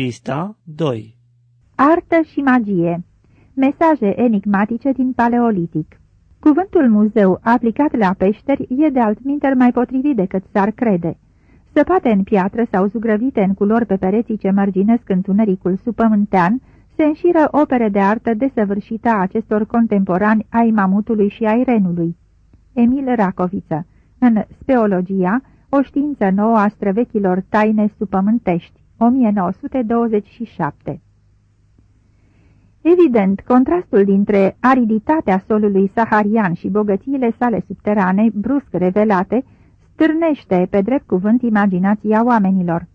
Pista 2 Artă și magie. Mesaje enigmatice din Paleolitic. Cuvântul muzeu aplicat la peșteri e de altminteri mai potrivit decât s-ar crede. Săpate în piatră sau zugrăvite în culori pe pereții ce mărginesc întunericul supământean, se înșiră opere de artă desăvârșită a acestor contemporani ai mamutului și ai renului. Emil Racoviță. În Speologia, o știință nouă a străvechilor taine supământești 1927 Evident, contrastul dintre ariditatea solului saharian și bogățiile sale subterane, brusc revelate, stârnește pe drept cuvânt imaginația oamenilor.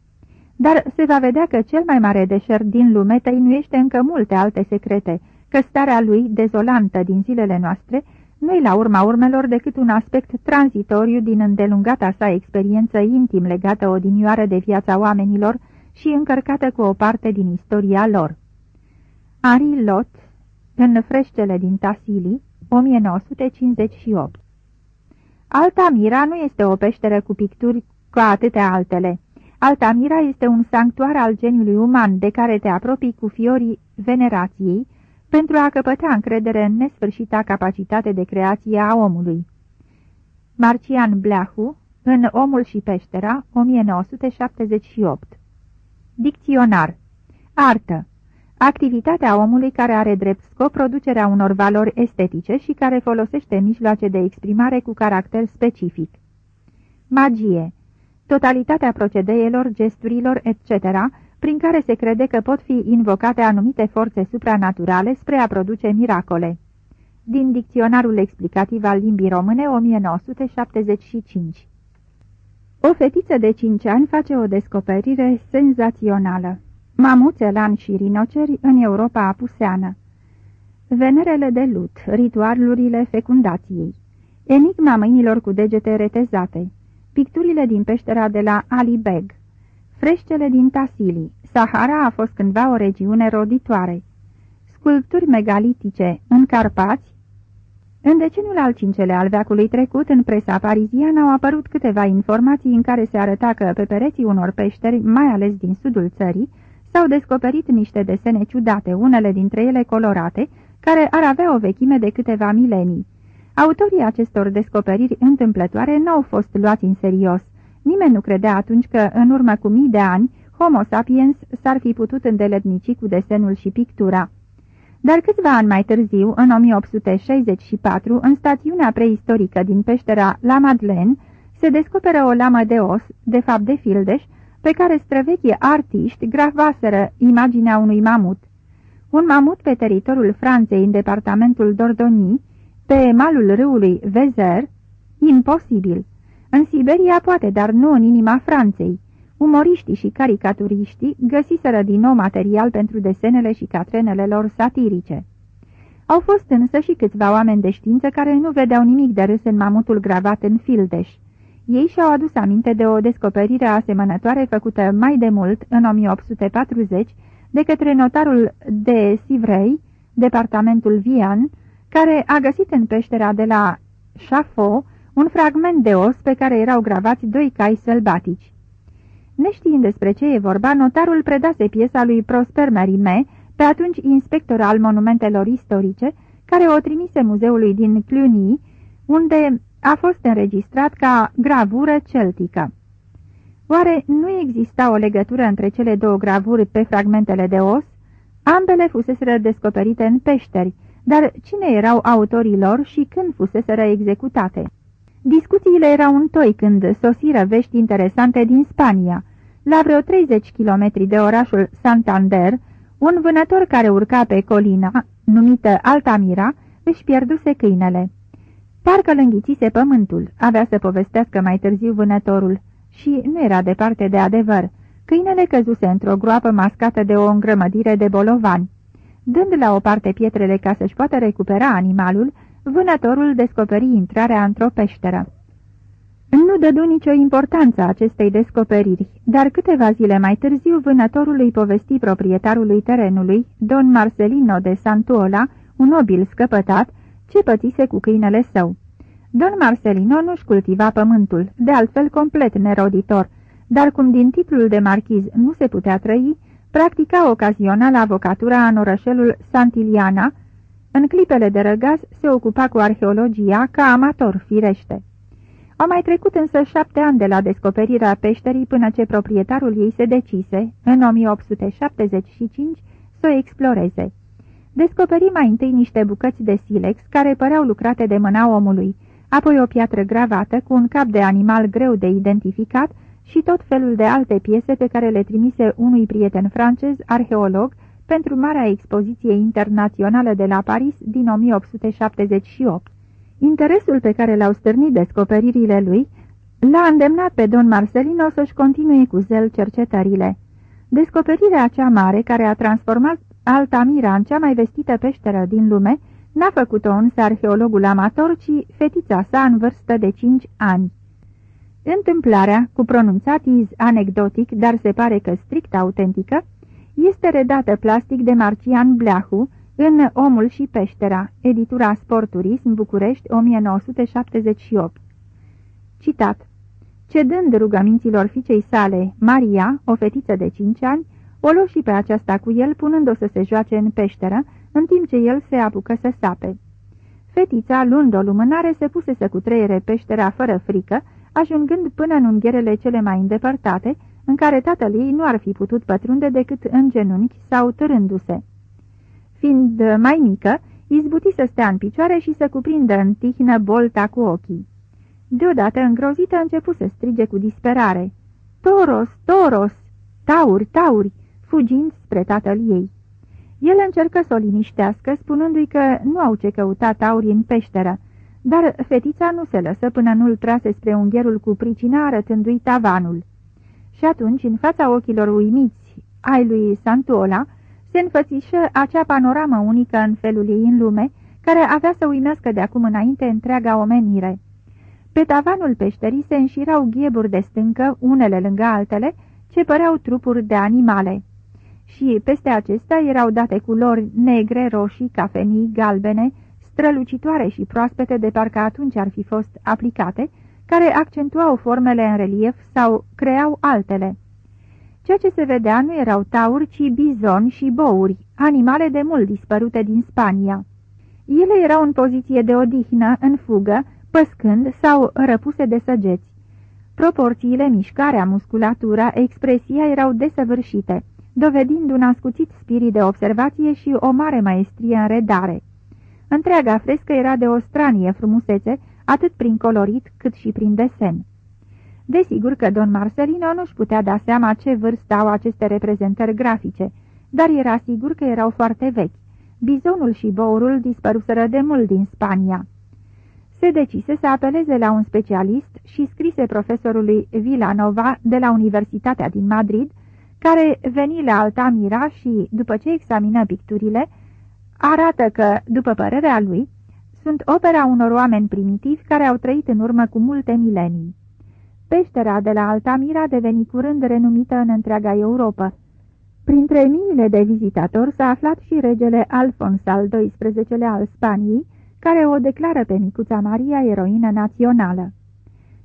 Dar se va vedea că cel mai mare deșert din lume tăinuiește încă multe alte secrete, că starea lui, dezolantă din zilele noastre, nu-i la urma urmelor decât un aspect tranzitoriu din îndelungata sa experiență intim legată odinioară de viața oamenilor și încărcată cu o parte din istoria lor. Ari Lot, în freștele din Tasili, 1958 Altamira nu este o peșteră cu picturi ca atâtea altele. Altamira este un sanctuar al geniului uman de care te apropii cu fiorii venerației pentru a căpăta încredere în nesfârșita capacitate de creație a omului. Marcian Bleahu, în Omul și Peștera, 1978 Dicționar Artă Activitatea omului care are drept scop producerea unor valori estetice și care folosește mijloace de exprimare cu caracter specific. Magie Totalitatea procedeelor, gesturilor, etc., prin care se crede că pot fi invocate anumite forțe supranaturale spre a produce miracole. Din Dicționarul explicativ al limbii române 1975 O fetiță de 5 ani face o descoperire senzațională. Mamuțe, lan și rinoceri în Europa apuseană. Venerele de lut, ritualurile fecundației, enigma mâinilor cu degete retezate, picturile din peștera de la Ali Beg, freșcele din Tasili, Sahara a fost cândva o regiune roditoare, sculpturi megalitice în Carpați, în deceniul al cincelea al veacului trecut, în presa pariziană au apărut câteva informații în care se arăta că pe pereții unor peșteri, mai ales din sudul țării, s-au descoperit niște desene ciudate, unele dintre ele colorate, care ar avea o vechime de câteva milenii. Autorii acestor descoperiri întâmplătoare n-au fost luați în serios. Nimeni nu credea atunci că, în urmă cu mii de ani, Homo sapiens s-ar fi putut îndeletnici cu desenul și pictura. Dar câțiva ani mai târziu, în 1864, în stațiunea preistorică din peștera La Madeleine, se descoperă o lamă de os, de fapt de fildeș, pe care străvechii artiști gravaseră imaginea unui mamut. Un mamut pe teritoriul Franței în departamentul Dordogne, pe malul râului Vezer, imposibil. În Siberia poate, dar nu în inima Franței. Umoriștii și caricaturiștii găsiseră din nou material pentru desenele și catrenele lor satirice. Au fost însă și câțiva oameni de știință care nu vedeau nimic de râs în mamutul gravat în fildeș. Ei și-au adus aminte de o descoperire asemănătoare făcută mai de mult, în 1840, de către notarul de Sivrei, departamentul Vian, care a găsit în peștera de la Chafo un fragment de os pe care erau gravați doi cai sălbatici. Neștiind despre ce e vorba, notarul predase piesa lui Prosper Merime, pe atunci inspector al monumentelor istorice, care o trimise muzeului din Cluny, unde a fost înregistrat ca gravură celtică. Oare nu exista o legătură între cele două gravuri pe fragmentele de os? Ambele fuseseră descoperite în peșteri, dar cine erau autorii lor și când fuseseră executate? Discuțiile erau un toi când sosiră vești interesante din Spania. La vreo 30 km de orașul Santander, un vânător care urca pe colina, numită Altamira, își pierduse câinele. Parcă îl înghițise pământul, avea să povestească mai târziu vânătorul, și nu era departe de adevăr. Câinele căzuse într-o groapă mascată de o îngrămădire de bolovani. Dând la o parte pietrele ca să-și poată recupera animalul, vânătorul descoperi intrarea într-o peșteră. Nu dădu nicio importanță acestei descoperiri, dar câteva zile mai târziu vânătorul îi povesti proprietarului terenului, don Marcelino de Santuola, un nobil scăpătat, ce pățise cu câinele său. Don Marcelino nu-și cultiva pământul, de altfel complet neroditor, dar cum din titlul de marchiz nu se putea trăi, Practica ocazional avocatura în orășelul Santiliana, în clipele de răgaz se ocupa cu arheologia ca amator firește. Au mai trecut însă șapte ani de la descoperirea peșterii până ce proprietarul ei se decise, în 1875, să o exploreze. Descoperi mai întâi niște bucăți de silex care păreau lucrate de mâna omului, apoi o piatră gravată cu un cap de animal greu de identificat și tot felul de alte piese pe care le trimise unui prieten francez, arheolog, pentru Marea Expoziție Internațională de la Paris din 1878. Interesul pe care l-au stârnit descoperirile lui l-a îndemnat pe Don Marcelino să-și continue cu zel cercetările. Descoperirea cea mare, care a transformat Altamira în cea mai vestită peșteră din lume, n-a făcut-o însă arheologul amator, ci fetița sa în vârstă de cinci ani. Întâmplarea, cu pronunțat iz anecdotic, dar se pare că strict autentică, este redată plastic de Marcian Bleahu în Omul și Peștera, editura Sporturism, București, 1978. Citat Cedând rugăminților fiicei sale, Maria, o fetiță de cinci ani, o luă pe aceasta cu el, punând-o să se joace în peșteră, în timp ce el se apucă să sape. Fetița, luând o lumânare, se puse să cutreiere peștera fără frică, ajungând până în ungherele cele mai îndepărtate, în care tatăl ei nu ar fi putut pătrunde decât în genunchi sau târându-se. Fiind mai mică, izbuti să stea în picioare și să cuprindă în tihnă bolta cu ochii. Deodată, îngrozită, începu să strige cu disperare. Toros, toros! Tauri, tauri! fugind spre tatăl ei. El încercă să o liniștească, spunându-i că nu au ce căuta tauri în peșteră, dar fetița nu se lăsă până nu-l trase spre ungherul cu pricina arătându-i tavanul. Și atunci, în fața ochilor uimiți ai lui Santuola, se înfățișă acea panoramă unică în felul ei în lume, care avea să uimească de acum înainte întreaga omenire. Pe tavanul peșterii se înșirau ghieburi de stâncă, unele lângă altele, ce păreau trupuri de animale. Și peste acestea erau date culori negre, roșii, cafenii, galbene, strălucitoare și proaspete de parcă atunci ar fi fost aplicate, care accentuau formele în relief sau creau altele. Ceea ce se vedea nu erau tauri, ci bizoni și bouri, animale de mult dispărute din Spania. Ele erau în poziție de odihnă, în fugă, păscând sau răpuse de săgeți. Proporțiile, mișcarea, musculatura, expresia erau desăvârșite, dovedind un ascuțit spirit de observație și o mare maestrie în redare. Întreaga frescă era de o stranie frumusețe, atât prin colorit cât și prin desen. Desigur că don Marcelino nu-și putea da seama ce vârstă au aceste reprezentări grafice, dar era sigur că erau foarte vechi. Bizonul și bourul dispăruseră de mult din Spania. Se decise să apeleze la un specialist și scrise profesorului Villanova de la Universitatea din Madrid, care veni la Altamira și, după ce examină picturile, arată că, după părerea lui, sunt opera unor oameni primitivi care au trăit în urmă cu multe milenii. Peștera de la Altamira deveni curând renumită în întreaga Europa. Printre miile de vizitatori s-a aflat și regele Alfons al XII-lea al Spaniei, care o declară pe micuța Maria eroină națională.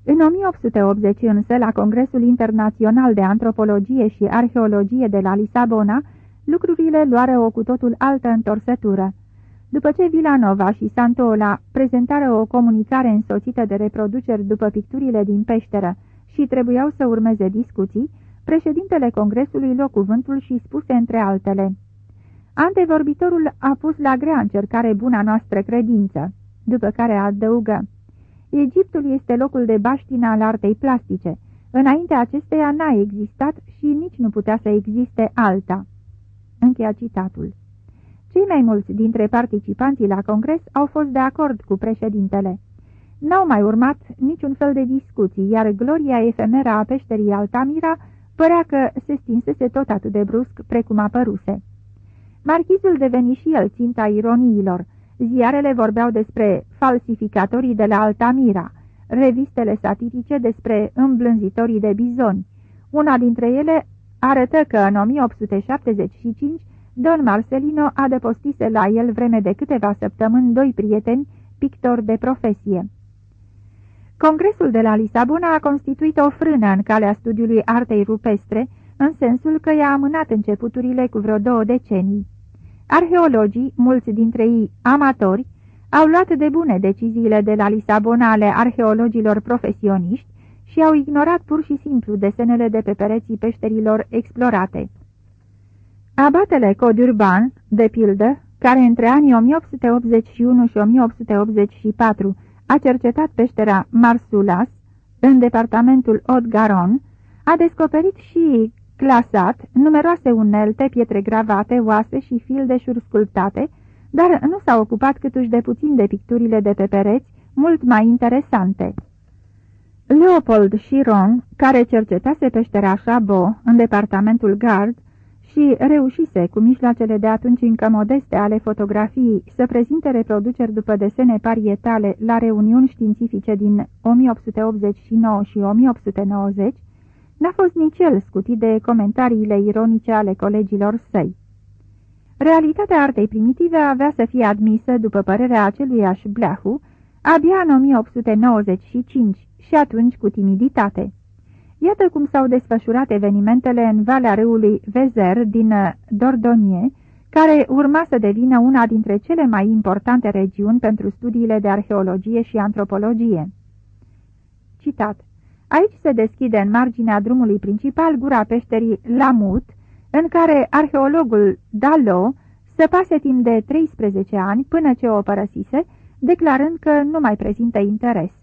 În 1880 însă, la Congresul Internațional de Antropologie și Arheologie de la Lisabona, lucrurile luară o cu totul altă întorsătură. După ce Villanova și Santola prezentară o comunicare însoțită de reproduceri după picturile din peșteră și trebuiau să urmeze discuții, președintele Congresului luă cuvântul și spuse între altele. Antevorbitorul a pus la grea încercare buna noastră credință, după care adăugă. Egiptul este locul de baștină al artei plastice. Înainte acesteia n-a existat și nici nu putea să existe alta. Încheia citatul. Cei mai mulți dintre participanții la congres au fost de acord cu președintele. N-au mai urmat niciun fel de discuții, iar gloria efemeră a peșterii Altamira părea că se stinsese tot atât de brusc precum a păruse. Marchizul deveni și el ținta ironiilor. Ziarele vorbeau despre falsificatorii de la Altamira, revistele satirice despre îmblânzitorii de bizoni. Una dintre ele arătă că în 1875 Don Marcelino adăpostise la el vreme de câteva săptămâni doi prieteni, pictori de profesie. Congresul de la Lisabona a constituit o frână în calea studiului artei rupestre, în sensul că i-a amânat începuturile cu vreo două decenii. Arheologii, mulți dintre ei amatori, au luat de bune deciziile de la Lisabona ale arheologilor profesioniști și au ignorat pur și simplu desenele de pe pereții peșterilor explorate. Abatele Codurban, de pildă, care între anii 1881 și 1884 a cercetat peștera Marsulas, în departamentul Haute-Garonne, a descoperit și clasat numeroase unelte, pietre gravate, oase și fildeșuri sculptate, dar nu s-a ocupat câtuși de puțin de picturile de pe pereți, mult mai interesante. Leopold Chiron, care cercetase peștera Chabot în departamentul Gard și reușise cu mijloacele de atunci încă modeste ale fotografiei să prezinte reproduceri după desene parietale la reuniuni științifice din 1889 și 1890, n-a fost nici el scutit de comentariile ironice ale colegilor săi. Realitatea artei primitive avea să fie admisă, după părerea aceluiași Bleahu, abia în 1895 și atunci cu timiditate. Iată cum s-au desfășurat evenimentele în valea râului Vezer din Dordogne, care urma să devină una dintre cele mai importante regiuni pentru studiile de arheologie și antropologie. Citat Aici se deschide în marginea drumului principal gura peșterii Lamut, în care arheologul Dalo săpase timp de 13 ani până ce o părăsise, declarând că nu mai prezintă interes.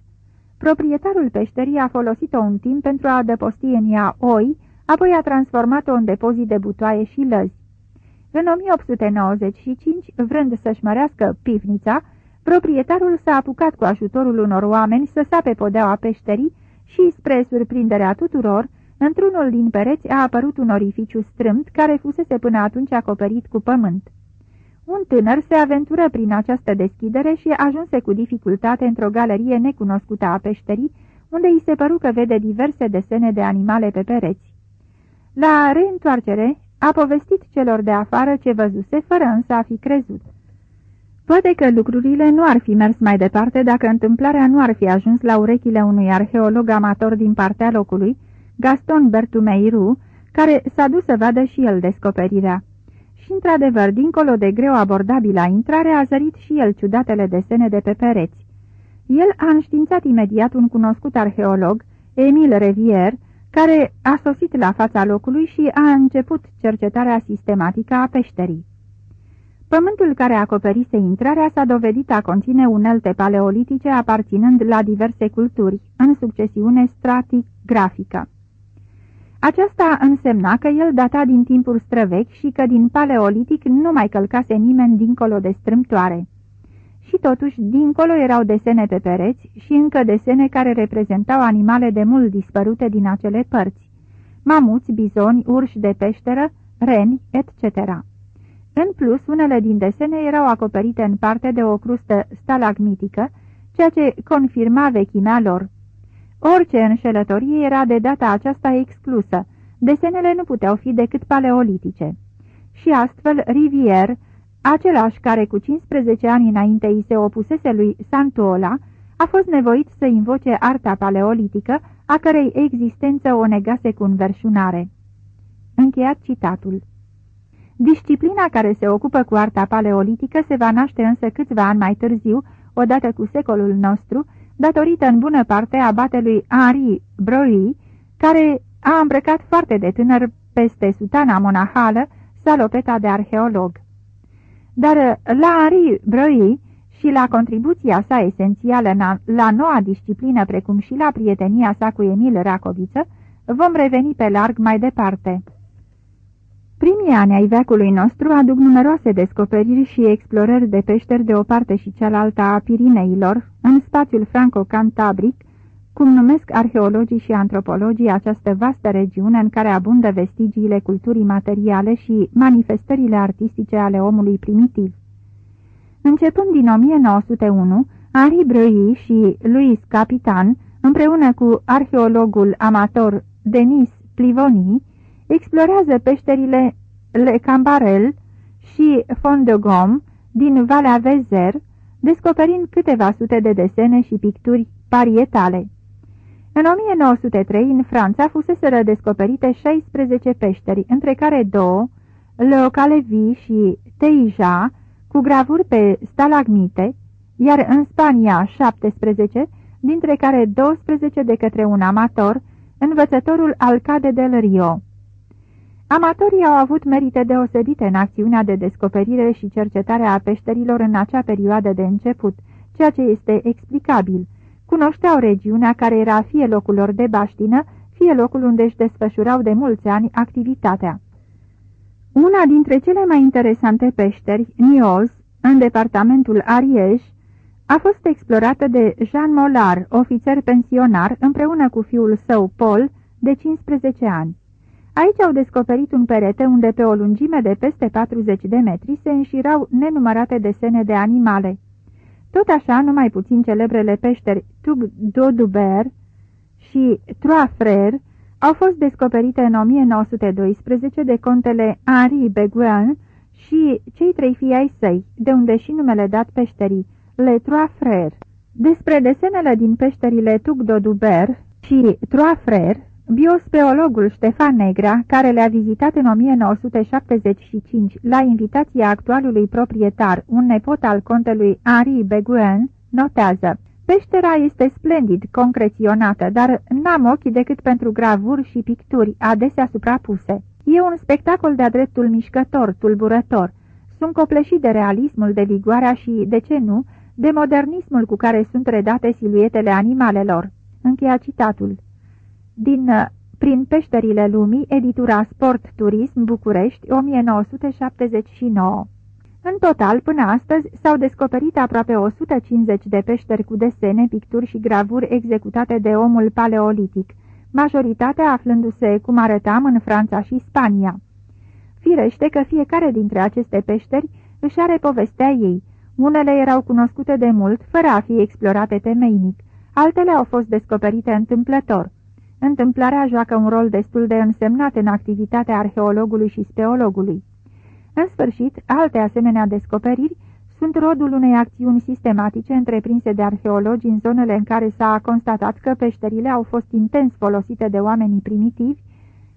Proprietarul peșterii a folosit-o un timp pentru a adăposti în ea oi, apoi a transformat-o în depozit de butoaie și lăzi. În 1895, vrând să-și mărească pivnița, proprietarul s-a apucat cu ajutorul unor oameni să sape podeaua peșterii și, spre surprinderea tuturor, într-unul din pereți a apărut un orificiu strâmt care fusese până atunci acoperit cu pământ. Un tânăr se aventură prin această deschidere și ajunse cu dificultate într-o galerie necunoscută a peșterii, unde îi se păru că vede diverse desene de animale pe pereți. La reîntoarcere, a povestit celor de afară ce văzuse, fără însă a fi crezut. Poate că lucrurile nu ar fi mers mai departe dacă întâmplarea nu ar fi ajuns la urechile unui arheolog amator din partea locului, Gaston Bertumeiru, care s-a dus să vadă și el descoperirea. Și într-adevăr, dincolo de greu abordabilă intrare, a zărit și el ciudatele desene de pe pereți. El a înștiințat imediat un cunoscut arheolog, Emil Revier, care a sosit la fața locului și a început cercetarea sistematică a peșterii. Pământul care acoperise intrarea s-a dovedit a conține unelte paleolitice aparținând la diverse culturi, în succesiune stratic-grafică. Aceasta însemna că el data din timpuri străvechi și că din paleolitic nu mai călcase nimeni dincolo de strâmtoare. Și totuși, dincolo erau desene pe pereți și încă desene care reprezentau animale de mult dispărute din acele părți. Mamuți, bizoni, urși de peșteră, reni, etc. În plus, unele din desene erau acoperite în parte de o crustă stalagmitică, ceea ce confirma vechimea lor. Orice înșelătorie era de data aceasta exclusă, desenele nu puteau fi decât paleolitice. Și astfel, Rivier, același care cu 15 ani înainte îi se opusese lui Santuola, a fost nevoit să invoce arta paleolitică, a cărei existență o negase cu înverșunare. Încheiat citatul. Disciplina care se ocupă cu arta paleolitică se va naște însă câțiva ani mai târziu, odată cu secolul nostru, datorită în bună parte a batelui Henri Breuil, care a îmbrăcat foarte de tânăr peste sutana monahală salopeta de arheolog. Dar la Henri Breuil și la contribuția sa esențială la noua disciplină, precum și la prietenia sa cu Emil Racoviță, vom reveni pe larg mai departe. Primii ani ai veacului nostru aduc numeroase descoperiri și explorări de peșteri de o parte și cealaltă a Pirineilor, în spațiul franco-cantabric, cum numesc arheologii și antropologii această vastă regiune în care abundă vestigiile culturii materiale și manifestările artistice ale omului primitiv. Începând din 1901, Henri Breuil și Louis Capitan, împreună cu arheologul amator Denis Plivoni, explorează peșterile Le Cambarel și Fond de Gom din Valea Vezer, descoperind câteva sute de desene și picturi parietale. În 1903, în Franța, fusese descoperite 16 peșteri, între care două, Le Calevi și Teija, cu gravuri pe stalagmite, iar în Spania 17, dintre care 12 de către un amator, învățătorul Alcade del Rio. Amatorii au avut merite deosebite în acțiunea de descoperire și cercetare a peșterilor în acea perioadă de început, ceea ce este explicabil. Cunoșteau regiunea care era fie locul lor de baștină, fie locul unde își desfășurau de mulți ani activitatea. Una dintre cele mai interesante peșteri, Nioz, în departamentul Ariej, a fost explorată de Jean Molar, ofițer pensionar, împreună cu fiul său, Paul, de 15 ani. Aici au descoperit un perete unde pe o lungime de peste 40 de metri se înșirau nenumărate desene de animale. Tot așa, numai puțin celebrele peșteri Tug Doduber și Trois Frères au fost descoperite în 1912 de contele Henri Beguin și cei trei fii ai săi, de unde și numele dat peșterii, Le Trois Frères. Despre desenele din peșterile Tug Doduber și Trois Frères Biospeologul Ștefan Negra, care le-a vizitat în 1975 la invitația actualului proprietar, un nepot al contelui Henri Beguen, notează Peștera este splendid concreționată, dar n-am ochi decât pentru gravuri și picturi, adesea suprapuse. E un spectacol de-a dreptul mișcător, tulburător. Sunt copleșit de realismul, de vigoarea și, de ce nu, de modernismul cu care sunt redate siluetele animalelor. Încheia citatul din uh, Prin peșterile lumii, editura Sport Turism București, 1979. În total, până astăzi, s-au descoperit aproape 150 de peșteri cu desene, picturi și gravuri executate de omul paleolitic, majoritatea aflându-se, cum arătam, în Franța și Spania. Firește că fiecare dintre aceste peșteri își are povestea ei. Unele erau cunoscute de mult, fără a fi explorate temeinic, altele au fost descoperite întâmplător. Întâmplarea joacă un rol destul de însemnat în activitatea arheologului și speologului. În sfârșit, alte asemenea descoperiri sunt rodul unei acțiuni sistematice întreprinse de arheologi în zonele în care s-a constatat că peșterile au fost intens folosite de oamenii primitivi,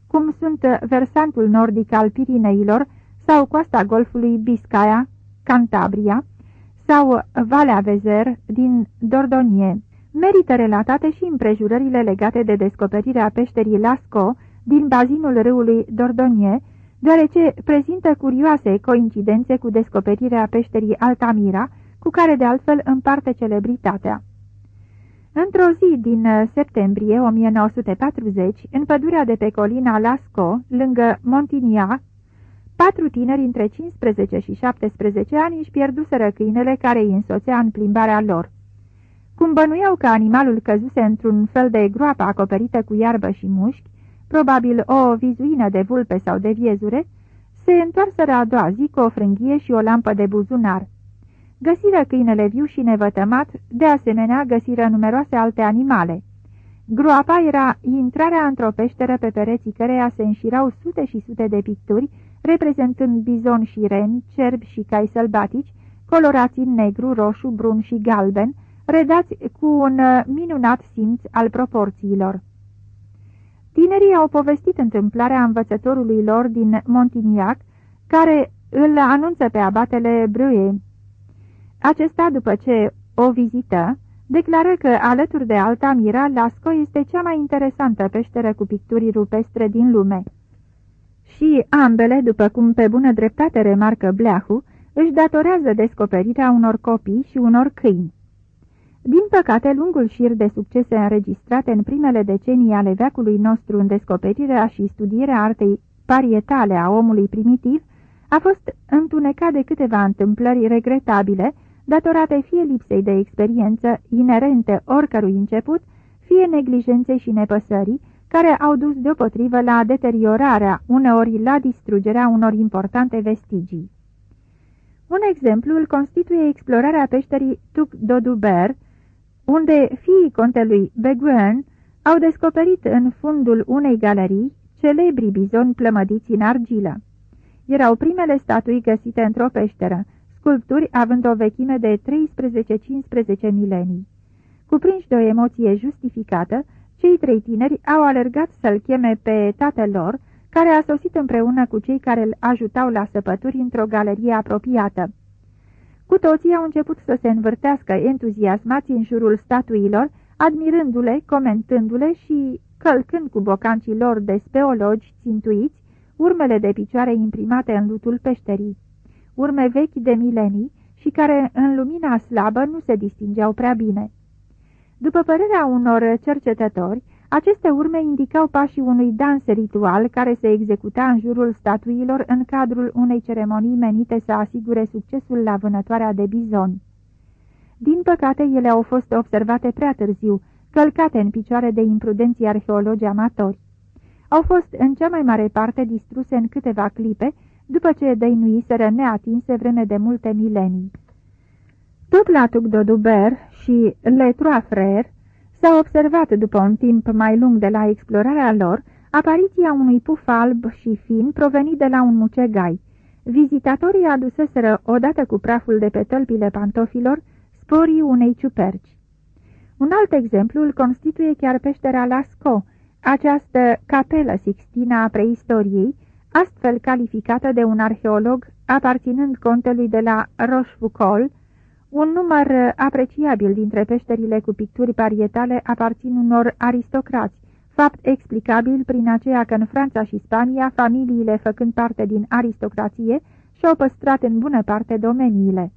cum sunt versantul nordic al Pirineilor sau coasta golfului Biscaya, Cantabria, sau Valea Vezer din Dordogne. Merită relatate și împrejurările legate de descoperirea peșterii Lasco din bazinul râului Dordogne, deoarece prezintă curioase coincidențe cu descoperirea peșterii Altamira, cu care de altfel împarte celebritatea. Într-o zi din septembrie 1940, în pădurea de pe colina Lasco, lângă Montignac, patru tineri între 15 și 17 ani își pierduseră câinele care îi însoțea în plimbarea lor. Cum bănuiau că animalul căzuse într-un fel de groapă acoperită cu iarbă și mușchi, probabil o vizuină de vulpe sau de viezure, se întoarseră a doua zi cu o frânghie și o lampă de buzunar. Găsiră câinele viu și nevătămat, de asemenea găsiră numeroase alte animale. Groapa era intrarea într-o peșteră pe pereții căreia se înșirau sute și sute de picturi, reprezentând bizon și ren, cerbi și cai sălbatici, colorați în negru, roșu, brun și galben, redați cu un uh, minunat simț al proporțiilor. Tinerii au povestit întâmplarea învățătorului lor din Montignac, care îl anunță pe abatele Bruie. Acesta, după ce o vizită, declară că, alături de Altamira, Lasco este cea mai interesantă peșteră cu picturi rupestre din lume. Și ambele, după cum pe bună dreptate remarcă Bleahu, își datorează descoperirea unor copii și unor câini. Din păcate, lungul șir de succese înregistrate în primele decenii ale veacului nostru în descoperirea și studierea artei parietale a omului primitiv a fost întunecat de câteva întâmplări regretabile, datorate fie lipsei de experiență inerente oricărui început, fie neglijenței și nepăsării, care au dus deopotrivă la deteriorarea, uneori la distrugerea unor importante vestigii. Un exemplu îl constituie explorarea peșterii Tuc Doduber, unde fiii contelui Beguen au descoperit în fundul unei galerii celebri bizoni plămădiți în argilă. Erau primele statui găsite într-o peșteră, sculpturi având o vechime de 13-15 milenii. Cuprinși de o emoție justificată, Cei trei tineri au alergat să-l cheme pe tatăl lor, care a sosit împreună cu cei care îl ajutau la săpături într-o galerie apropiată. Cu toții au început să se învârtească entuziasmați în jurul statuilor, admirându-le, comentându-le și călcând cu bocancii lor de speologi țintuiți urmele de picioare imprimate în lutul peșterii. Urme vechi de milenii și care în lumina slabă nu se distingeau prea bine. După părerea unor cercetători, aceste urme indicau pașii unui dans ritual care se executa în jurul statuilor în cadrul unei ceremonii menite să asigure succesul la vânătoarea de bizoni. Din păcate, ele au fost observate prea târziu, călcate în picioare de imprudenții arheologi amatori. Au fost în cea mai mare parte distruse în câteva clipe, după ce dăinuiseră neatinse vreme de multe milenii. Tot la Tugdoduber și Le Trois Frères s-a observat după un timp mai lung de la explorarea lor apariția unui puf alb și fin provenit de la un mucegai. Vizitatorii aduseseră odată cu praful de pe tălpile pantofilor sporii unei ciuperci. Un alt exemplu îl constituie chiar peștera Lascaux, această capelă sixtina a preistoriei, astfel calificată de un arheolog aparținând contelui de la Rochefoucauld, un număr apreciabil dintre peșterile cu picturi parietale aparțin unor aristocrați, fapt explicabil prin aceea că în Franța și Spania, familiile făcând parte din aristocrație, și-au păstrat în bună parte domeniile.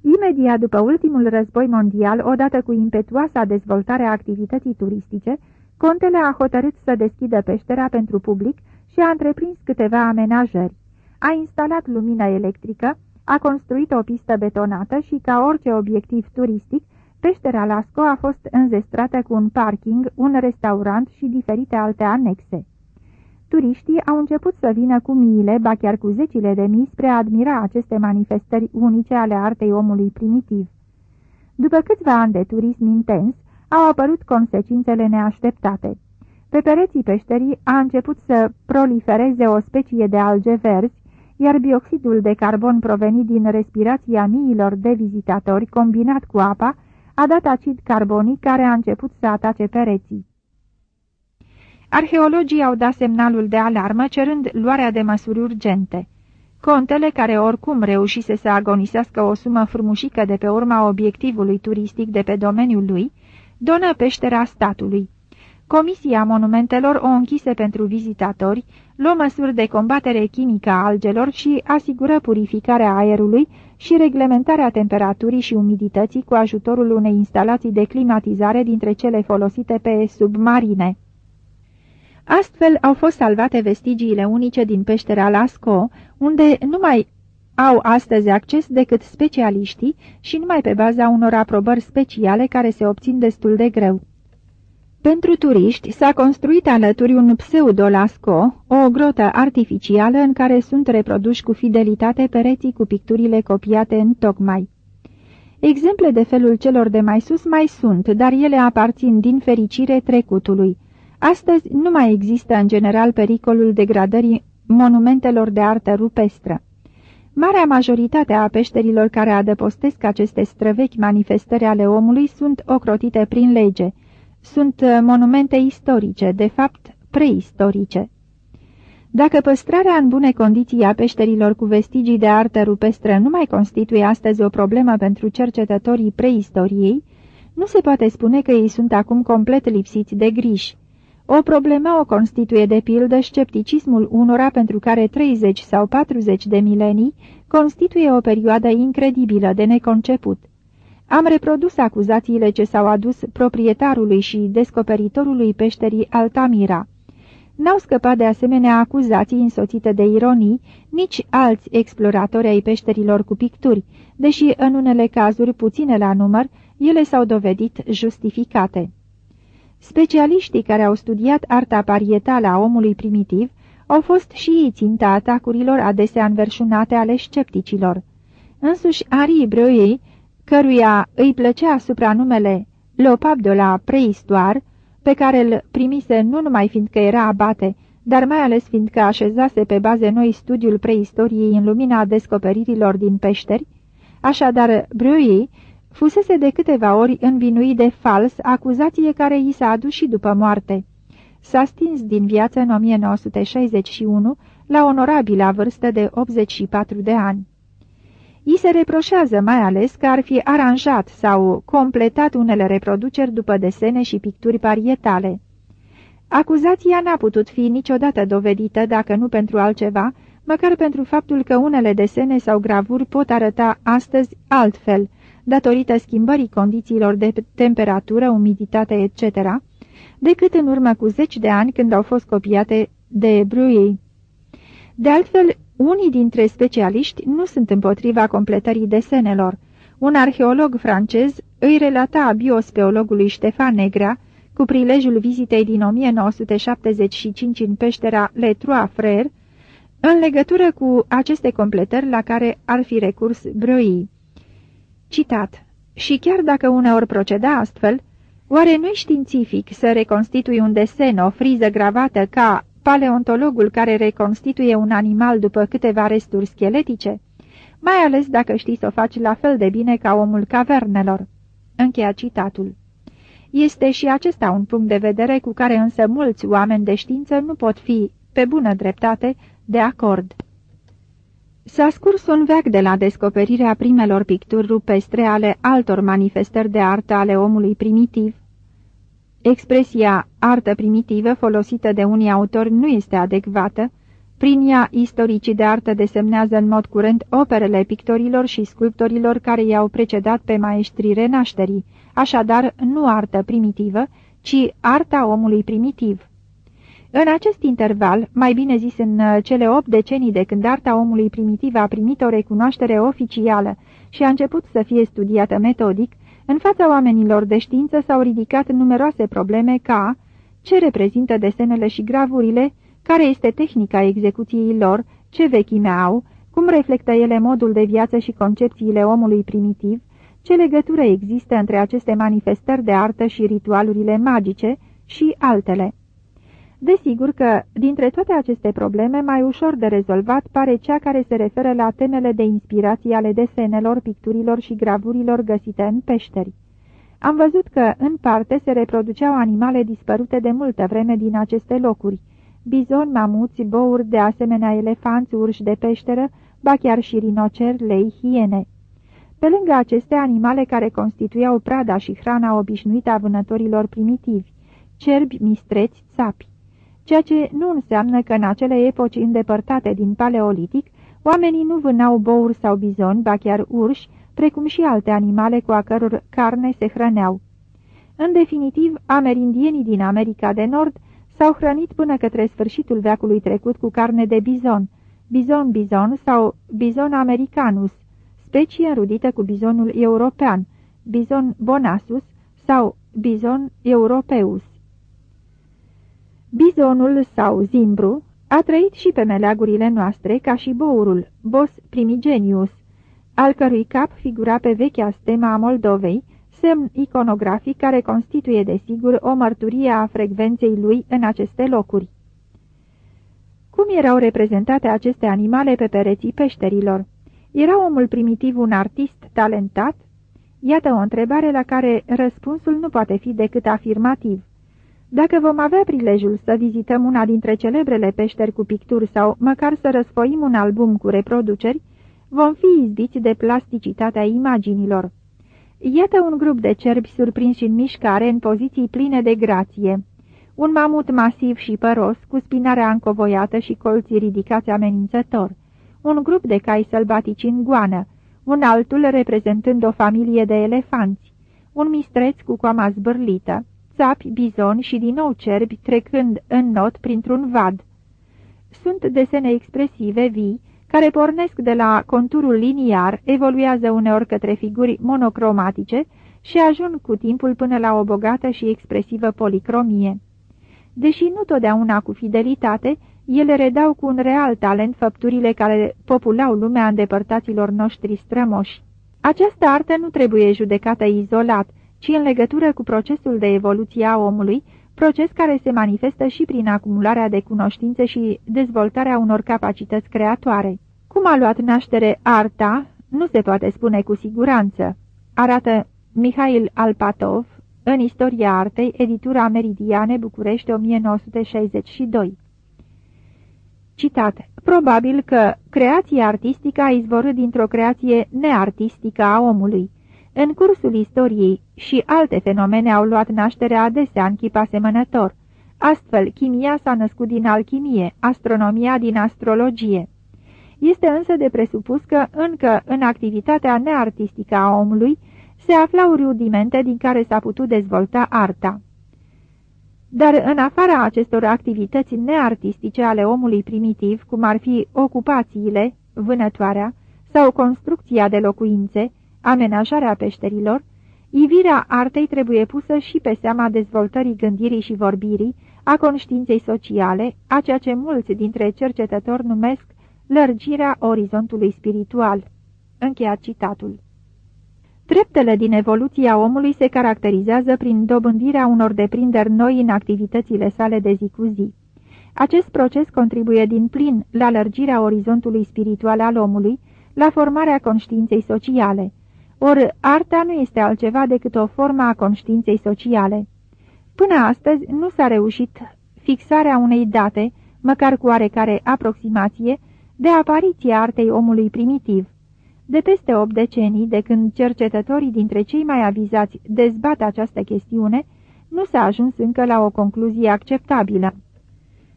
Imediat după ultimul război mondial, odată cu impetuoasa dezvoltare a activității turistice, contele a hotărât să deschidă peștera pentru public și a întreprins câteva amenajări. A instalat lumină electrică, a construit o pistă betonată și, ca orice obiectiv turistic, peștera Lasco a fost înzestrată cu un parking, un restaurant și diferite alte anexe. Turiștii au început să vină cu miile, ba chiar cu zecile de mii, spre a admira aceste manifestări unice ale artei omului primitiv. După câțiva ani de turism intens, au apărut consecințele neașteptate. Pe pereții peșterii a început să prolifereze o specie de alge verzi, iar bioxidul de carbon provenit din respirația miilor de vizitatori, combinat cu apa, a dat acid carbonic care a început să atace pereții. Arheologii au dat semnalul de alarmă cerând luarea de măsuri urgente. Contele, care oricum reușise să agonisească o sumă frumușică de pe urma obiectivului turistic de pe domeniul lui, donă peștera statului. Comisia monumentelor o închise pentru vizitatori, luă măsuri de combatere chimică a algelor și asigură purificarea aerului și reglementarea temperaturii și umidității cu ajutorul unei instalații de climatizare dintre cele folosite pe submarine. Astfel au fost salvate vestigiile unice din peștera Lascaux, unde nu mai au astăzi acces decât specialiștii și numai pe baza unor aprobări speciale care se obțin destul de greu. Pentru turiști s-a construit alături un pseudo-lasco, o grotă artificială în care sunt reproduși cu fidelitate pereții cu picturile copiate în tocmai. Exemple de felul celor de mai sus mai sunt, dar ele aparțin din fericire trecutului. Astăzi nu mai există în general pericolul degradării monumentelor de artă rupestră. Marea majoritate a peșterilor care adăpostesc aceste străvechi manifestări ale omului sunt ocrotite prin lege. Sunt uh, monumente istorice, de fapt preistorice. Dacă păstrarea în bune condiții a peșterilor cu vestigii de artă rupestră nu mai constituie astăzi o problemă pentru cercetătorii preistoriei, nu se poate spune că ei sunt acum complet lipsiți de griji. O problemă o constituie de pildă scepticismul unora pentru care 30 sau 40 de milenii constituie o perioadă incredibilă de neconceput. Am reprodus acuzațiile ce s-au adus proprietarului și descoperitorului peșterii Altamira. N-au scăpat de asemenea acuzații însoțite de ironii nici alți exploratori ai peșterilor cu picturi, deși în unele cazuri puține la număr, ele s-au dovedit justificate. Specialiștii care au studiat arta parietală a omului primitiv au fost și ei ținta atacurilor adesea înverșunate ale scepticilor. Însuși Arie Breuil, căruia îi plăcea numele Lopap de la preistoar, pe care îl primise nu numai fiindcă era abate, dar mai ales fiindcă așezase pe baze noi studiul preistoriei în lumina descoperirilor din peșteri, așadar Breuil Fusese de câteva ori învinuit de fals, acuzație care i s-a adus și după moarte. S-a stins din viață în 1961, la onorabilă vârstă de 84 de ani. I se reproșează mai ales că ar fi aranjat sau completat unele reproduceri după desene și picturi parietale. Acuzația n-a putut fi niciodată dovedită, dacă nu pentru altceva, măcar pentru faptul că unele desene sau gravuri pot arăta astăzi altfel, datorită schimbării condițiilor de temperatură, umiditate, etc., decât în urmă cu zeci de ani când au fost copiate de Bruy. De altfel, unii dintre specialiști nu sunt împotriva completării desenelor. Un arheolog francez îi relata biospeologului Ștefan Negrea, cu prilejul vizitei din 1975 în peștera Le Trois Frères, în legătură cu aceste completări la care ar fi recurs Breuil. Citat. Și chiar dacă uneori proceda astfel, oare nu-i științific să reconstitui un desen, o friză gravată ca paleontologul care reconstituie un animal după câteva resturi scheletice? Mai ales dacă știi să o faci la fel de bine ca omul cavernelor. Încheia citatul. Este și acesta un punct de vedere cu care însă mulți oameni de știință nu pot fi, pe bună dreptate, de acord. S-a scurs un veac de la descoperirea primelor picturi rupestre ale altor manifestări de artă ale omului primitiv. Expresia artă primitivă folosită de unii autori nu este adecvată, prin ea, istoricii de artă desemnează în mod curent operele pictorilor și sculptorilor care i-au precedat pe maestrii renașterii, așadar nu artă primitivă, ci arta omului primitiv. În acest interval, mai bine zis în uh, cele opt decenii de când arta omului primitiv a primit o recunoaștere oficială și a început să fie studiată metodic, în fața oamenilor de știință s-au ridicat numeroase probleme ca ce reprezintă desenele și gravurile, care este tehnica execuției lor, ce vechime au, cum reflectă ele modul de viață și concepțiile omului primitiv, ce legătură există între aceste manifestări de artă și ritualurile magice și altele. Desigur că, dintre toate aceste probleme, mai ușor de rezolvat pare cea care se referă la temele de inspirație ale desenelor, picturilor și gravurilor găsite în peșteri. Am văzut că, în parte, se reproduceau animale dispărute de multă vreme din aceste locuri, bizoni, mamuți, bouri, de asemenea elefanți, urși de peșteră, ba chiar și rinoceri, lei, hiene. Pe lângă aceste animale care constituiau prada și hrana obișnuită a vânătorilor primitivi, cerbi, mistreți, țapi ceea ce nu înseamnă că în acele epoci îndepărtate din paleolitic, oamenii nu vânau bouri sau bizoni, ba chiar urși, precum și alte animale cu a căror carne se hrăneau. În definitiv, amerindienii din America de Nord s-au hrănit până către sfârșitul veacului trecut cu carne de bizon, bizon bizon sau bizon americanus, specie înrudită cu bizonul european, bizon bonasus sau bizon europeus. Bizonul sau zimbru a trăit și pe meleagurile noastre ca și bourul, Bos primigenius, al cărui cap figura pe vechea stema a Moldovei, semn iconografic care constituie desigur o mărturie a frecvenței lui în aceste locuri. Cum erau reprezentate aceste animale pe pereții peșterilor? Era omul primitiv un artist talentat? Iată o întrebare la care răspunsul nu poate fi decât afirmativ. Dacă vom avea prilejul să vizităm una dintre celebrele peșteri cu picturi sau măcar să răsfoim un album cu reproduceri, vom fi izbiți de plasticitatea imaginilor. Iată un grup de cerbi surprinși în mișcare în poziții pline de grație. Un mamut masiv și păros, cu spinarea încovoiată și colții ridicați amenințător. Un grup de cai sălbatici în goană, un altul reprezentând o familie de elefanți. Un mistreț cu coama zbârlită țapi, bizoni și din nou cerbi trecând în not printr-un vad. Sunt desene expresive vii, care pornesc de la conturul liniar, evoluează uneori către figuri monocromatice și ajung cu timpul până la o bogată și expresivă policromie. Deși nu totdeauna cu fidelitate, ele redau cu un real talent făpturile care populau lumea îndepărtaților noștri strămoși. Această artă nu trebuie judecată izolat, ci în legătură cu procesul de evoluție a omului, proces care se manifestă și prin acumularea de cunoștințe și dezvoltarea unor capacități creatoare. Cum a luat naștere arta, nu se poate spune cu siguranță. arată Mihail Alpatov în Istoria Artei, editura Meridiane, București, 1962. Citat. Probabil că creația artistică a izvorât dintr-o creație neartistică a omului. În cursul istoriei și alte fenomene au luat nașterea adesea în chip asemănător. Astfel, chimia s-a născut din alchimie, astronomia din astrologie. Este însă de presupus că încă în activitatea neartistică a omului se aflau rudimente din care s-a putut dezvolta arta. Dar în afara acestor activități neartistice ale omului primitiv, cum ar fi ocupațiile, vânătoarea sau construcția de locuințe, amenajarea peșterilor, ivirea artei trebuie pusă și pe seama dezvoltării gândirii și vorbirii, a conștiinței sociale, a ceea ce mulți dintre cercetători numesc lărgirea orizontului spiritual. Încheiat citatul. Treptele din evoluția omului se caracterizează prin dobândirea unor deprinderi noi în activitățile sale de zi cu zi. Acest proces contribuie din plin la lărgirea orizontului spiritual al omului, la formarea conștiinței sociale. Ori arta nu este altceva decât o formă a conștiinței sociale. Până astăzi nu s-a reușit fixarea unei date, măcar cu oarecare aproximație, de apariția artei omului primitiv. De peste 8 decenii, de când cercetătorii dintre cei mai avizați dezbat această chestiune, nu s-a ajuns încă la o concluzie acceptabilă.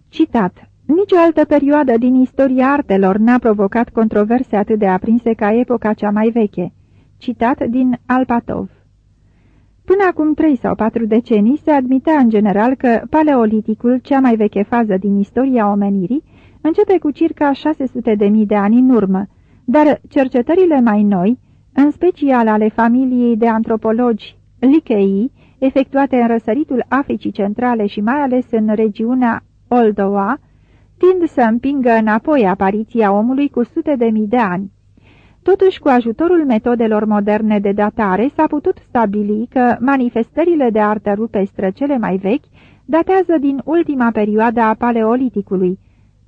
Citat Nici o altă perioadă din istoria artelor n-a provocat controverse atât de aprinse ca epoca cea mai veche. Citat din Alpatov Până acum trei sau patru decenii se admitea în general că paleoliticul, cea mai veche fază din istoria omenirii, începe cu circa 600 de mii de ani în urmă, dar cercetările mai noi, în special ale familiei de antropologi Lichei, efectuate în răsăritul Africii Centrale și mai ales în regiunea Oldoa, tind să împingă înapoi apariția omului cu sute de mii de ani. Totuși, cu ajutorul metodelor moderne de datare, s-a putut stabili că manifestările de artă rupestră cele mai vechi datează din ultima perioadă a paleoliticului,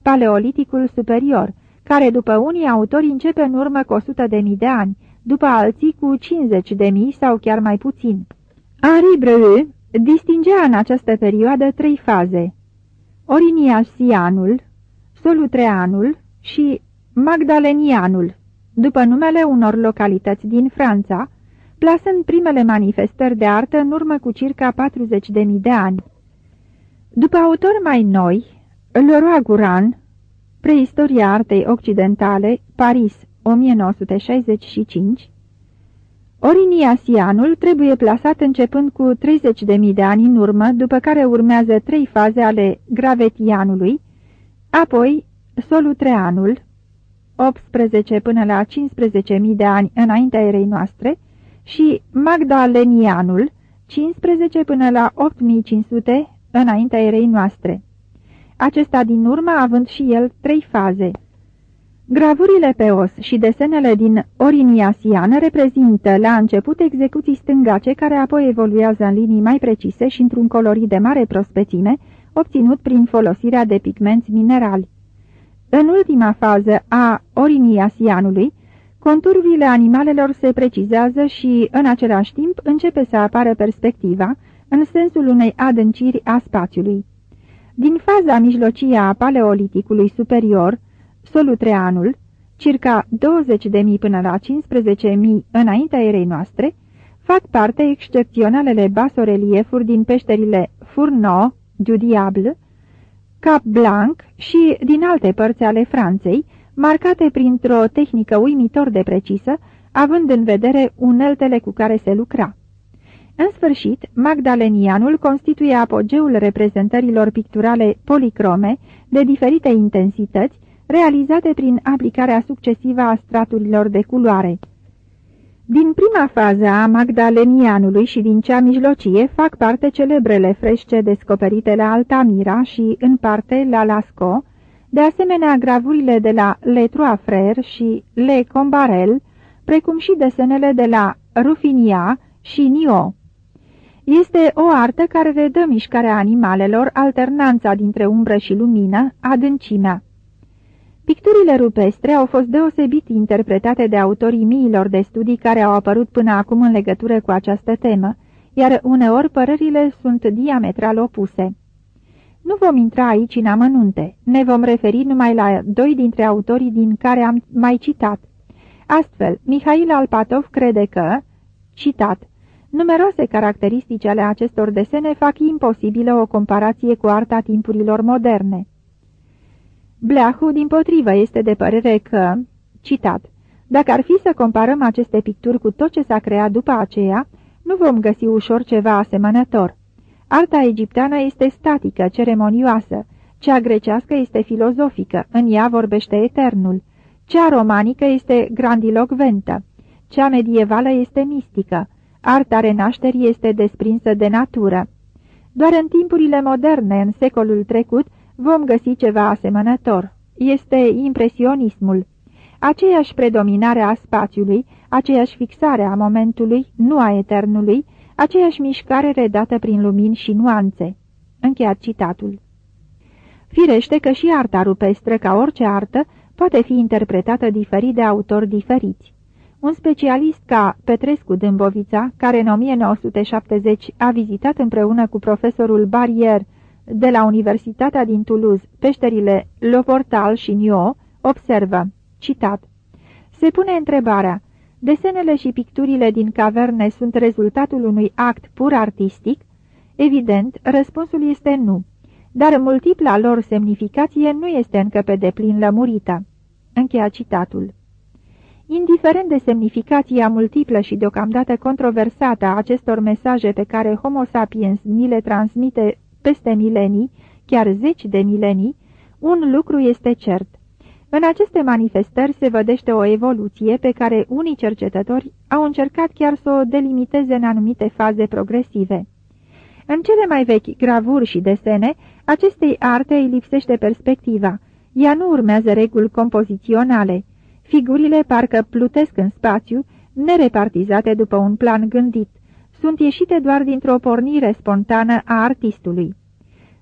paleoliticul superior, care după unii autori începe în urmă cu 100 de mii de ani, după alții cu 50 de mii sau chiar mai puțin. Henri Breu distingea în această perioadă trei faze, Oriniasianul, Solutreanul și Magdalenianul, după numele unor localități din Franța, plasând primele manifestări de artă în urmă cu circa 40 de mii de ani. După autori mai noi, Leroy Guran, Preistoria artei occidentale, Paris, 1965 Oriniasianul trebuie plasat începând cu 30.000 de ani în urmă, după care urmează trei faze ale Gravetianului, apoi Solutreanul, 18 până la 15.000 de ani înaintea erei noastre, și Magdalenianul, 15 până la 8.500 înaintea erei noastre acesta din urmă având și el trei faze. Gravurile pe os și desenele din Oriniasian reprezintă la început execuții stângace care apoi evoluează în linii mai precise și într-un colorit de mare prospețime, obținut prin folosirea de pigmenți minerali. În ultima fază a Oriniasianului, contururile animalelor se precizează și, în același timp, începe să apară perspectiva, în sensul unei adânciri a spațiului. Din faza mijlocie a paleoliticului superior, solutreanul, circa 20.000 până la 15.000 înaintea erei noastre, fac parte excepționalele basoreliefuri din peșterile Fourneau, du Diable, Cap Blanc și din alte părți ale Franței, marcate printr-o tehnică uimitor de precisă, având în vedere uneltele cu care se lucra. În sfârșit, Magdalenianul constituie apogeul reprezentărilor picturale policrome de diferite intensități, realizate prin aplicarea succesivă a straturilor de culoare. Din prima fază a Magdalenianului și din cea mijlocie fac parte celebrele frește descoperite la Altamira și, în parte, la Lascaux, de asemenea gravurile de la Le Trois Frères și Le Combarel, precum și desenele de la Rufinia și Nio. Este o artă care redă mișcarea animalelor, alternanța dintre umbră și lumină, adâncimea. Picturile rupestre au fost deosebit interpretate de autorii miilor de studii care au apărut până acum în legătură cu această temă, iar uneori părerile sunt diametral opuse. Nu vom intra aici în amănunte, ne vom referi numai la doi dintre autorii din care am mai citat. Astfel, Mihail Alpatov crede că, citat, numeroase caracteristici ale acestor desene fac imposibilă o comparație cu arta timpurilor moderne. Bleahu, din potrivă, este de părere că, citat, dacă ar fi să comparăm aceste picturi cu tot ce s-a creat după aceea, nu vom găsi ușor ceva asemănător. Arta egipteană este statică, ceremonioasă, cea grecească este filozofică, în ea vorbește eternul, cea romanică este grandilocventă, cea medievală este mistică, arta renașterii este desprinsă de natură. Doar în timpurile moderne, în secolul trecut, vom găsi ceva asemănător. Este impresionismul. Aceeași predominare a spațiului, aceeași fixare a momentului, nu a eternului, aceeași mișcare redată prin lumini și nuanțe. Încheiat citatul. Firește că și arta rupestră, ca orice artă, poate fi interpretată diferit de autori diferiți. Un specialist ca Petrescu Dâmbovița, care în 1970 a vizitat împreună cu profesorul Barrier de la Universitatea din Toulouse peșterile Le Portal și Nio, observă, citat, Se pune întrebarea, desenele și picturile din caverne sunt rezultatul unui act pur artistic? Evident, răspunsul este nu, dar multipla lor semnificație nu este încă pe deplin lămurită. Încheia citatul. Indiferent de semnificația multiplă și deocamdată controversată a acestor mesaje pe care Homo sapiens ni le transmite peste milenii, chiar zeci de milenii, un lucru este cert. În aceste manifestări se vădește o evoluție pe care unii cercetători au încercat chiar să o delimiteze în anumite faze progresive. În cele mai vechi gravuri și desene, acestei arte îi lipsește perspectiva. Ea nu urmează reguli compoziționale. Figurile parcă plutesc în spațiu, nerepartizate după un plan gândit sunt ieșite doar dintr-o pornire spontană a artistului.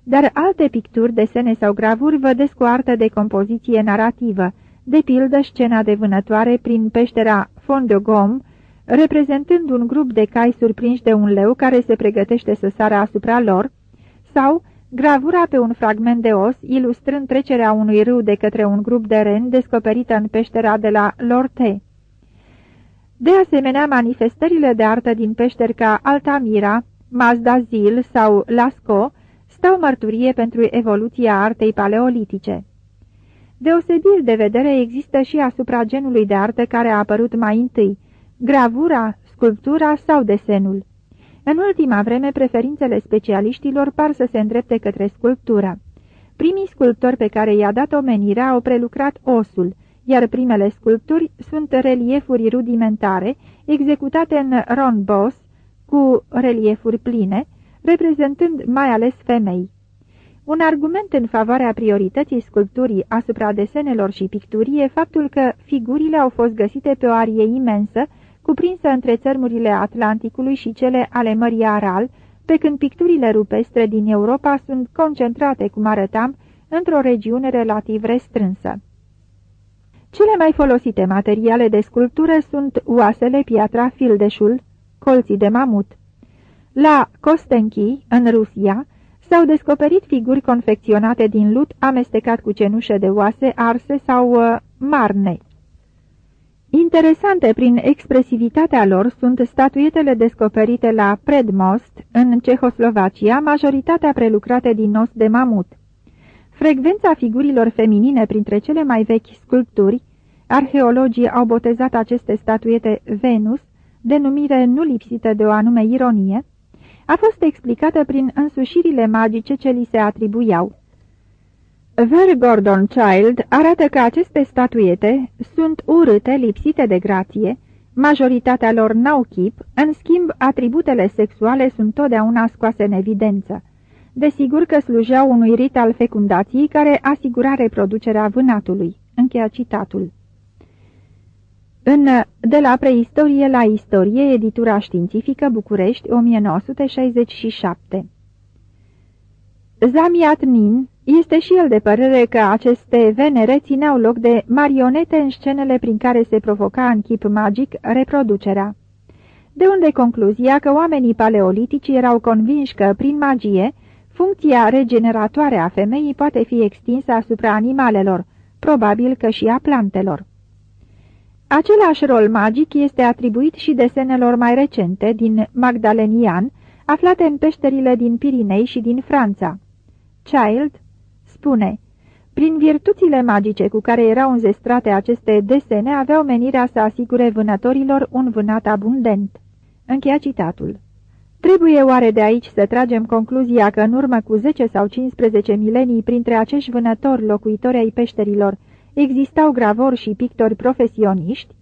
Dar alte picturi, desene sau gravuri vădesc o artă de compoziție narrativă, de pildă scena de vânătoare prin peștera Fondogom, reprezentând un grup de cai surprinși de un leu care se pregătește să sară asupra lor, sau gravura pe un fragment de os, ilustrând trecerea unui râu de către un grup de reni descoperită în peștera de la Lorte. De asemenea, manifestările de artă din peșteri ca Altamira, Mazdazil sau Lasco stau mărturie pentru evoluția artei paleolitice. Deosebiri de vedere există și asupra genului de artă care a apărut mai întâi, gravura, sculptura sau desenul. În ultima vreme, preferințele specialiștilor par să se îndrepte către sculptură. Primii sculptori pe care i-a dat omenirea au prelucrat osul, iar primele sculpturi sunt reliefuri rudimentare, executate în ronbos, cu reliefuri pline, reprezentând mai ales femei. Un argument în favoarea priorității sculpturii asupra desenelor și picturii e faptul că figurile au fost găsite pe o arie imensă, cuprinsă între țărmurile Atlanticului și cele ale Mării Aral, pe când picturile rupestre din Europa sunt concentrate, cum arătam, într-o regiune relativ restrânsă. Cele mai folosite materiale de sculptură sunt oasele, piatra, fildeșul, colții de mamut. La Kostenki, în Rusia, s-au descoperit figuri confecționate din lut amestecat cu cenușă de oase arse sau uh, marne. Interesante prin expresivitatea lor sunt statuetele descoperite la Predmost, în Cehoslovacia, majoritatea prelucrate din os de mamut. Frecvența figurilor feminine printre cele mai vechi sculpturi, arheologii au botezat aceste statuete Venus, denumire nu lipsită de o anume ironie, a fost explicată prin însușirile magice ce li se atribuiau. Ver Gordon Child arată că aceste statuete sunt urâte, lipsite de grație, majoritatea lor n-au chip, în schimb atributele sexuale sunt totdeauna scoase în evidență. Desigur că slujeau unui rit al fecundației care asigura reproducerea vânatului. Încheia citatul. În De la preistorie la istorie, editura științifică București, 1967 Zamiat Nin este și el de părere că aceste venere țineau loc de marionete în scenele prin care se provoca în chip magic reproducerea. De unde concluzia că oamenii paleolitici erau convinși că, prin magie, funcția regeneratoare a femeii poate fi extinsă asupra animalelor, probabil că și a plantelor. Același rol magic este atribuit și desenelor mai recente din Magdalenian, aflate în peșterile din Pirinei și din Franța. Child spune, prin virtuțile magice cu care erau înzestrate aceste desene, aveau menirea să asigure vânătorilor un vânat abundent. Încheia citatul. Trebuie oare de aici să tragem concluzia că în urmă cu 10 sau 15 milenii printre acești vânători locuitori ai peșterilor existau gravori și pictori profesioniști?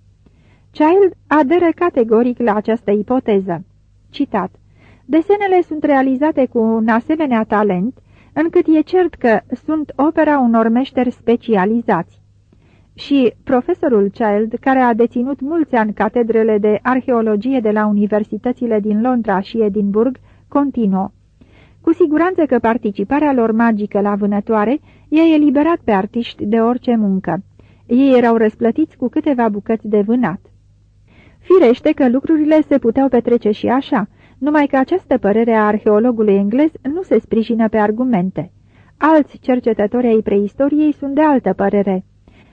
Child aderă categoric la această ipoteză. Citat. Desenele sunt realizate cu un asemenea talent, încât e cert că sunt opera unor meșteri specializați. Și profesorul Child, care a deținut mulți ani catedrele de arheologie de la universitățile din Londra și Edinburgh, continuă. Cu siguranță că participarea lor magică la vânătoare i-a eliberat pe artiști de orice muncă. Ei erau răsplătiți cu câteva bucăți de vânat. Firește că lucrurile se puteau petrece și așa, numai că această părere a arheologului englez nu se sprijină pe argumente. Alți cercetători ai preistoriei sunt de altă părere.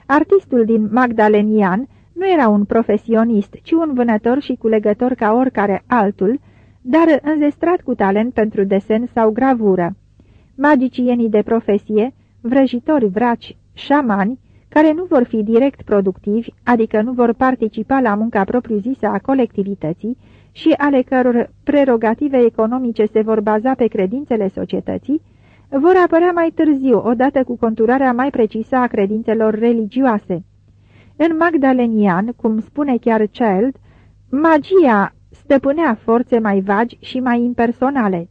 Artistul din Magdalenian nu era un profesionist, ci un vânător și culegător ca oricare altul, dar înzestrat cu talent pentru desen sau gravură. Magicienii de profesie, vrăjitori vraci, șamani, care nu vor fi direct productivi, adică nu vor participa la munca propriu-zisă a colectivității și ale căror prerogative economice se vor baza pe credințele societății, vor apărea mai târziu, odată cu conturarea mai precisă a credințelor religioase. În Magdalenian, cum spune chiar Child, magia stăpânea forțe mai vagi și mai impersonale.